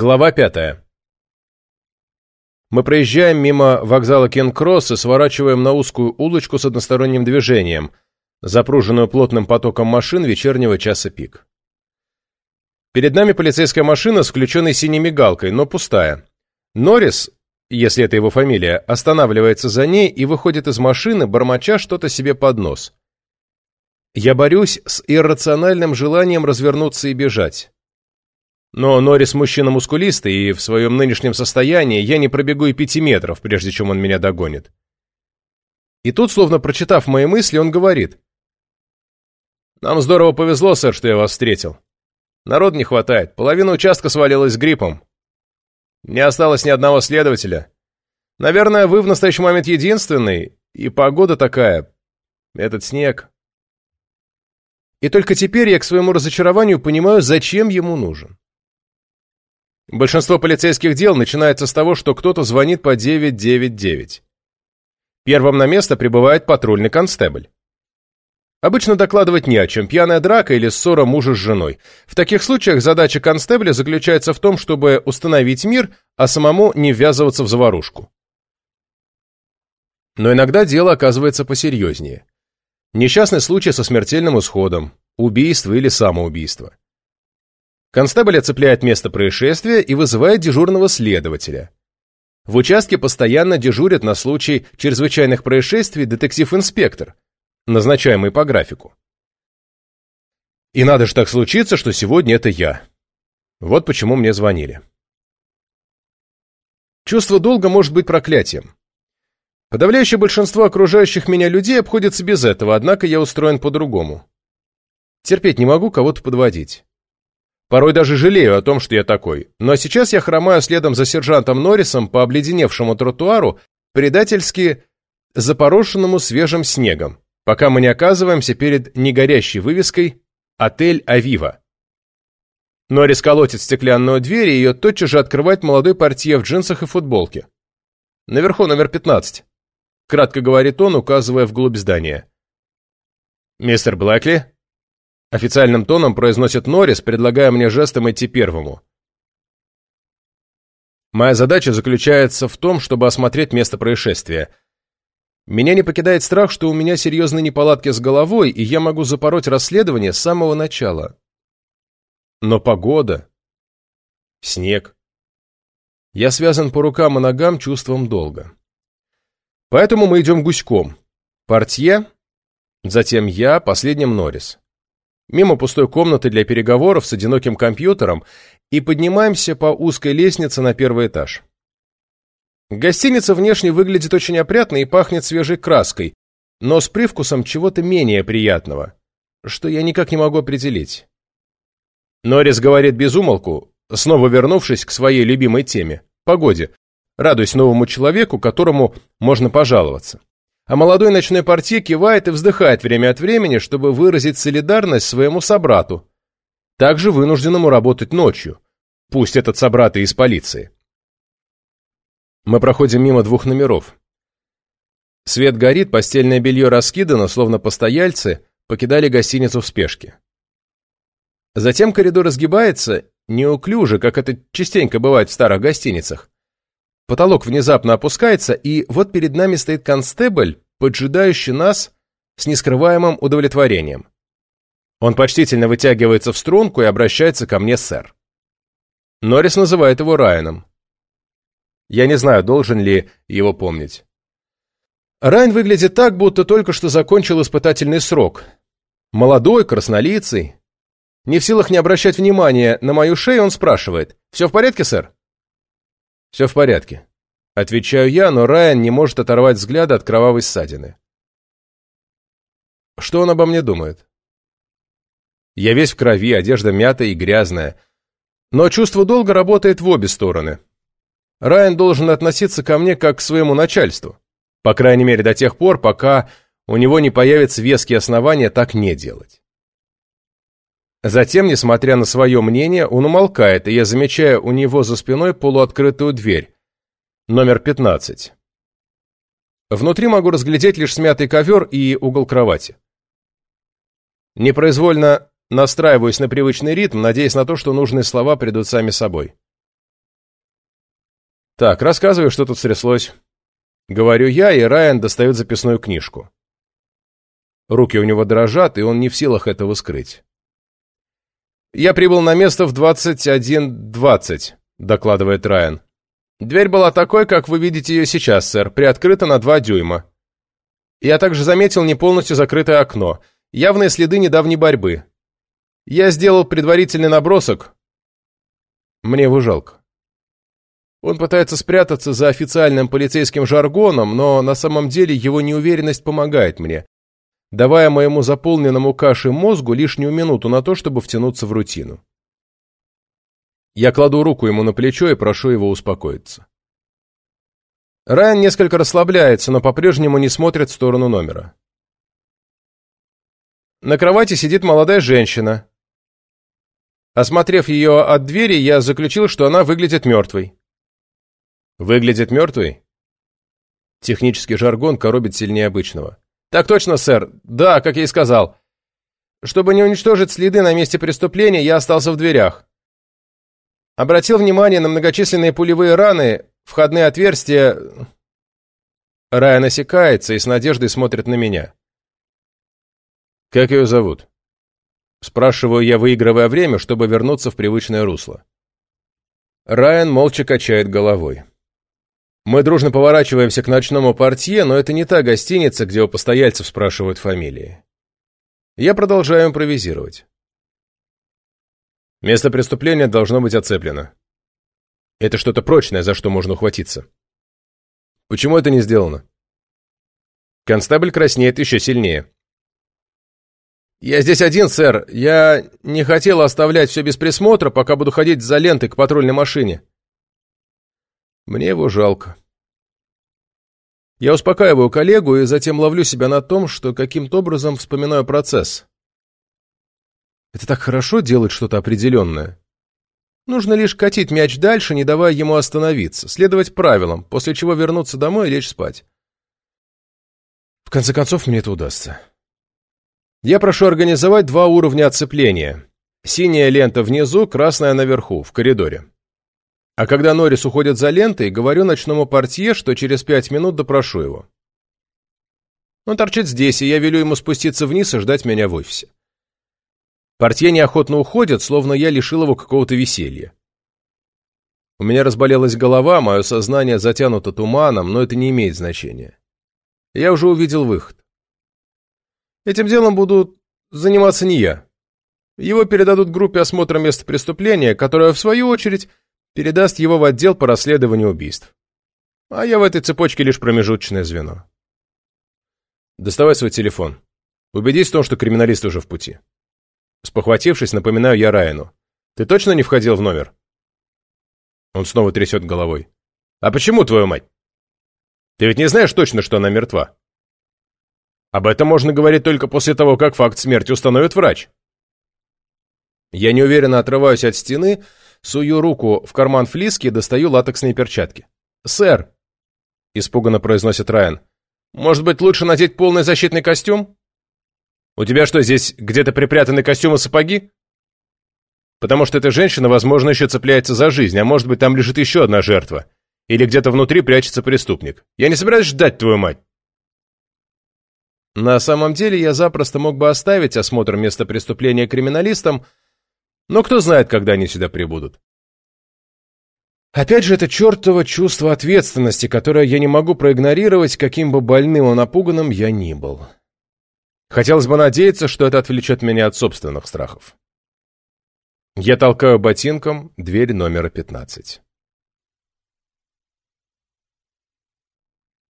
Глава пятая. Мы проезжаем мимо вокзала Кенкросс и сворачиваем на узкую улочку с односторонним движением, запруженную плотным потоком машин вечернего часа пик. Перед нами полицейская машина с включенной синей мигалкой, но пустая. Норрис, если это его фамилия, останавливается за ней и выходит из машины, бормоча что-то себе под нос. Я борюсь с иррациональным желанием развернуться и бежать. Но Норрис мужчина мускулистый, и в своем нынешнем состоянии я не пробегу и пяти метров, прежде чем он меня догонит. И тут, словно прочитав мои мысли, он говорит. «Нам здорово повезло, сэр, что я вас встретил. Народ не хватает, половина участка свалилась с гриппом. Не осталось ни одного следователя. Наверное, вы в настоящий момент единственный, и погода такая. Этот снег». И только теперь я к своему разочарованию понимаю, зачем ему нужен. Большинство полицейских дел начинается с того, что кто-то звонит по 999. Первым на место прибывает патрульный констебль. Обычно докладывать не о чем, пьяная драка или ссора мужа с женой. В таких случаях задача констебля заключается в том, чтобы установить мир, а самому не ввязываться в заварушку. Но иногда дело оказывается посерьезнее. Несчастный случай со смертельным исходом, убийство или самоубийство. Констебль оцепляет место происшествия и вызывает дежурного следователя. В участке постоянно дежурит на случай чрезвычайных происшествий детектив-инспектор, назначаемый по графику. И надо же так случиться, что сегодня это я. Вот почему мне звонили. Чувство долга может быть проклятием. Подавляющее большинство окружающих меня людей обходится без этого, однако я устроен по-другому. Терпеть не могу кого-то подводить. Порой даже жалею о том, что я такой. Но сейчас я хромаю следом за сержантом Норрисом по обледеневшему тротуару, предательски запорошенному свежим снегом, пока мы не оказываемся перед негорящей вывеской «Отель Авива». Норрис колотит стеклянную дверь, и ее тотчас же открывает молодой портье в джинсах и футболке. «Наверху номер 15», — кратко говорит он, указывая вглубь здания. «Мистер Блэкли?» Официальным тоном произносит Норрис, предлагая мне жестом идти первому. Моя задача заключается в том, чтобы осмотреть место происшествия. Меня не покидает страх, что у меня серьезные неполадки с головой, и я могу запороть расследование с самого начала. Но погода... Снег. Я связан по рукам и ногам чувством долга. Поэтому мы идем гуськом. Портье, затем я, последним Норрис мимо пустой комнаты для переговоров с одиноким компьютером и поднимаемся по узкой лестнице на первый этаж. Гостиница внешне выглядит очень опрятно и пахнет свежей краской, но с привкусом чего-то менее приятного, что я никак не могу определить. Норрис говорит без умолку, снова вернувшись к своей любимой теме – погоде, радуясь новому человеку, которому можно пожаловаться а молодой ночной портье кивает и вздыхает время от времени, чтобы выразить солидарность своему собрату, также вынужденному работать ночью, пусть этот собрат и из полиции. Мы проходим мимо двух номеров. Свет горит, постельное белье раскидано, словно постояльцы покидали гостиницу в спешке. Затем коридор разгибается, неуклюже, как это частенько бывает в старых гостиницах, Потолок внезапно опускается, и вот перед нами стоит констебль, поджидающий нас с нескрываемым удовлетворением. Он почтительно вытягивается в струнку и обращается ко мне, сэр. Норрис называет его Райаном. Я не знаю, должен ли его помнить. Райан выглядит так, будто только что закончил испытательный срок. Молодой, краснолицый. Не в силах не обращать внимания на мою шею, он спрашивает. «Все в порядке, сэр?» «Все в порядке», — отвечаю я, но Райан не может оторвать взгляда от кровавой ссадины. Что он обо мне думает? Я весь в крови, одежда мятая и грязная. Но чувство долга работает в обе стороны. Райан должен относиться ко мне как к своему начальству. По крайней мере, до тех пор, пока у него не появятся веские основания так не делать. Затем, несмотря на свое мнение, он умолкает, и я замечаю у него за спиной полуоткрытую дверь. Номер 15. Внутри могу разглядеть лишь смятый ковер и угол кровати. Непроизвольно настраиваюсь на привычный ритм, надеясь на то, что нужные слова придут сами собой. Так, рассказывай, что тут стряслось. Говорю я, и Райан достает записную книжку. Руки у него дрожат, и он не в силах этого скрыть. «Я прибыл на место в 21.20», — докладывает Райан. «Дверь была такой, как вы видите ее сейчас, сэр, приоткрыта на два дюйма. Я также заметил не полностью закрытое окно, явные следы недавней борьбы. Я сделал предварительный набросок. Мне его жалко. Он пытается спрятаться за официальным полицейским жаргоном, но на самом деле его неуверенность помогает мне давая моему заполненному кашей мозгу лишнюю минуту на то, чтобы втянуться в рутину. Я кладу руку ему на плечо и прошу его успокоиться. Райан несколько расслабляется, но по-прежнему не смотрит в сторону номера. На кровати сидит молодая женщина. Осмотрев ее от двери, я заключил, что она выглядит мертвой. Выглядит мертвой? Технический жаргон коробит сильнее обычного. «Так точно, сэр. Да, как я и сказал. Чтобы не уничтожить следы на месте преступления, я остался в дверях. Обратил внимание на многочисленные пулевые раны, входные отверстия...» Рая насекается и с надеждой смотрит на меня. «Как ее зовут?» Спрашиваю я, выигрывая время, чтобы вернуться в привычное русло. Райан молча качает головой. Мы дружно поворачиваемся к ночному портье, но это не та гостиница, где у постояльцев спрашивают фамилии. Я продолжаю импровизировать. Место преступления должно быть оцеплено. Это что-то прочное, за что можно ухватиться. Почему это не сделано? Констабль краснеет еще сильнее. «Я здесь один, сэр. Я не хотел оставлять все без присмотра, пока буду ходить за лентой к патрульной машине. Мне его жалко. Я успокаиваю коллегу и затем ловлю себя на том, что каким-то образом вспоминаю процесс. Это так хорошо делать что-то определенное. Нужно лишь катить мяч дальше, не давая ему остановиться, следовать правилам, после чего вернуться домой и лечь спать. В конце концов, мне это удастся. Я прошу организовать два уровня оцепления. Синяя лента внизу, красная наверху, в коридоре. А когда Норрис уходит за лентой, говорю ночному портье, что через пять минут допрошу его. Он торчит здесь, и я велю ему спуститься вниз и ждать меня в офисе. Портье неохотно уходит, словно я лишил его какого-то веселья. У меня разболелась голова, мое сознание затянуто туманом, но это не имеет значения. Я уже увидел выход. Этим делом буду заниматься не я. Его передадут группе осмотра места преступления, которая, в свою очередь, передаст его в отдел по расследованию убийств. А я в этой цепочке лишь промежуточное звено. Доставай свой телефон. Убедись в том, что криминалист уже в пути. Спохватившись, напоминаю я Райану. Ты точно не входил в номер? Он снова трясет головой. А почему, твою мать? Ты ведь не знаешь точно, что она мертва? Об этом можно говорить только после того, как факт смерти установит врач. Я неуверенно отрываюсь от стены, Сую руку в карман флиски и достаю латексные перчатки. «Сэр!» – испуганно произносит Райан. «Может быть, лучше надеть полный защитный костюм? У тебя что, здесь где-то припрятаны костюмы сапоги?» Потому что эта женщина, возможно, еще цепляется за жизнь, а может быть, там лежит еще одна жертва. Или где-то внутри прячется преступник. Я не собираюсь ждать твою мать. На самом деле, я запросто мог бы оставить осмотр места преступления криминалистам, но кто знает, когда они сюда прибудут. Опять же, это чертово чувство ответственности, которое я не могу проигнорировать, каким бы больным и напуганным я ни был. Хотелось бы надеяться, что это отвлечет меня от собственных страхов. Я толкаю ботинком дверь номера 15.